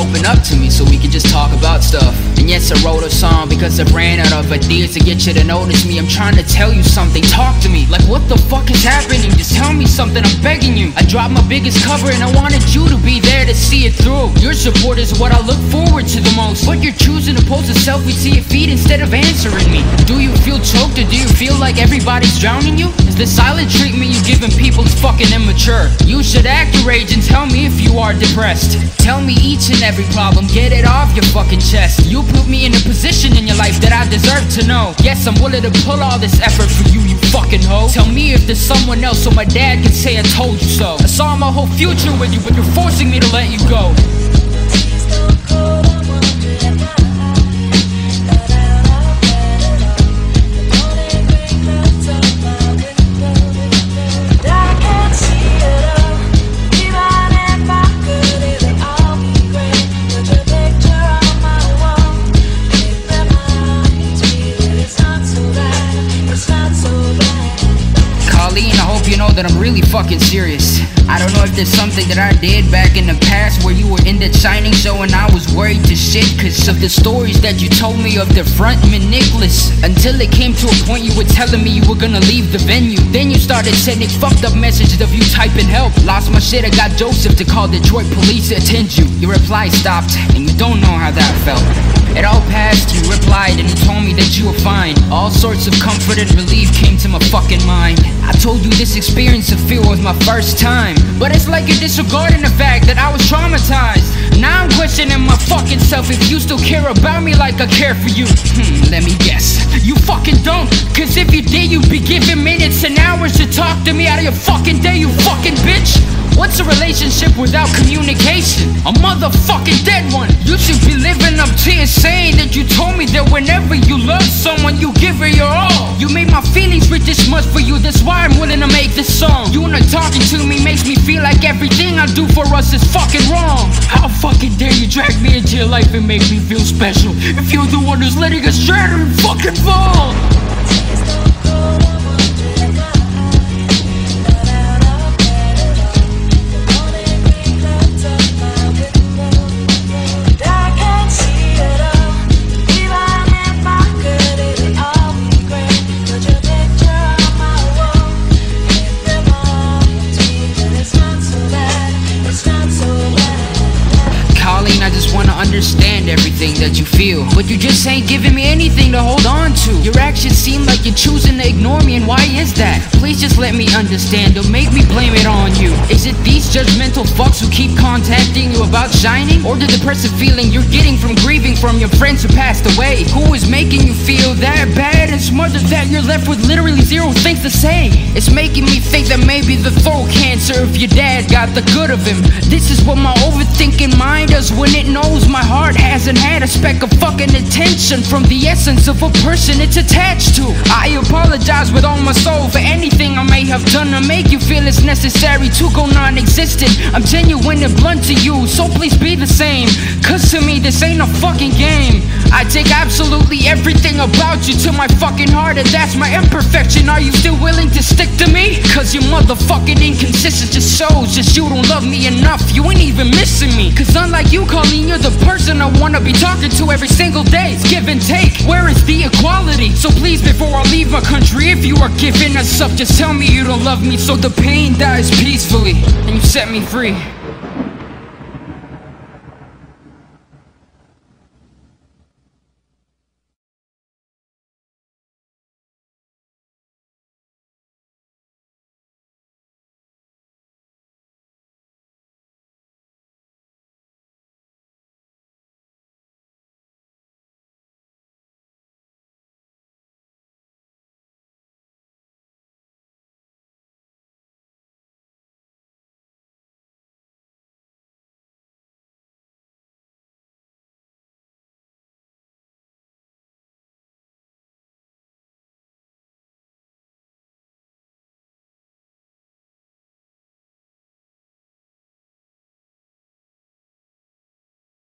Open up to me so we could just talk about stuff. And yes, I wrote a song because I ran out of ideas to get you to notice me. I'm trying to tell you something, talk to me. Like, what the fuck is happening? Just tell me something, I'm begging you. I dropped my biggest cover and I wanted you to be there to see it through. Your support is what I look forward to the most. But you're choosing to post a selfie to your feed instead of answering me. Do you feel choked or do you feel like everybody's drowning you? Is the silent treatment you're giving people fucking immature? You should act your age and tell me if you are depressed. Tell me each and every problem, get it off your fucking chest. You put me in a position in your life that I deserve to know. Yes, I'm willing to pull all this effort for you, you fucking hoe. Tell me if there's someone else so my dad can say I told you so. I saw my whole future with you, but you're forcing me to let you go. That I'm really fucking serious. I don't know if there's something that I did back in the past where you were in that signing show and I was worried to shit cause of the stories that you told me of the frontman Nicholas. Until it came to a point you were telling me you were gonna leave the venue. Then you started sending fucked up messages of you typing help. Lost my shit, I got Joseph to call Detroit police to attend you. Your reply stopped and you don't know how that felt. It all passed, you replied and you told me that you were fine. All sorts of comfort and relief came to my fucking mind. I told you this experience of fear was my first time. But it's like you're disregarding the fact that I was traumatized. Now I'm questioning my fucking self if you still care about me like I care for you. Hmm, let me guess. You fucking don't. Cause if you did, you'd be giving minutes and hours to talk to me out of your fucking day, you fucking bitch. What's a relationship without communication? A motherfucking dead one. You should be living up to your saying that you told me that whenever you love someone, you give her your all. You made my feelings reach this much for you, that's why make this song. You not talking to me makes me feel like everything I do for us is fucking wrong. How fucking dare you drag me into your life and make me feel special? If you're the one who's letting us and fucking fall. Everything that you feel. But you just ain't giving me anything to hold on to. Your actions seem like you're choosing to ignore me, and why is that? Please just let me understand, don't make me blame it on you. Is it these judgmental fucks who keep contacting you about shining? Or the depressive feeling you're getting from grieving from your friends who passed away? Who is making you feel that bad and smothered that you're left with literally zero things to say? It's making me think that maybe the throat cancer if your dad got the good of him. This is what my overthinking mind does when it knows my heart hasn't had a speck of fucking attention from the essence of a person it's attached to. I apologize with all my soul for anything I may have done to make you feel it's necessary to go non existent. I'm genuine and blunt to you, so please be the same. Cause to me, this ain't a fucking game. I take absolutely everything about you to my fucking heart, and that's my imperfection. Are you still willing to stick to me? Cause your motherfucking inconsistent just shows just you don't love me enough. You ain't even missing me. Cause unlike you, Colleen, you're the person I wanna be talking to every single day. It's give and take. Where is the equality? So please, before I leave my country, if you are giving us up, just tell me you don't love me so the pain dies peacefully and you set me free.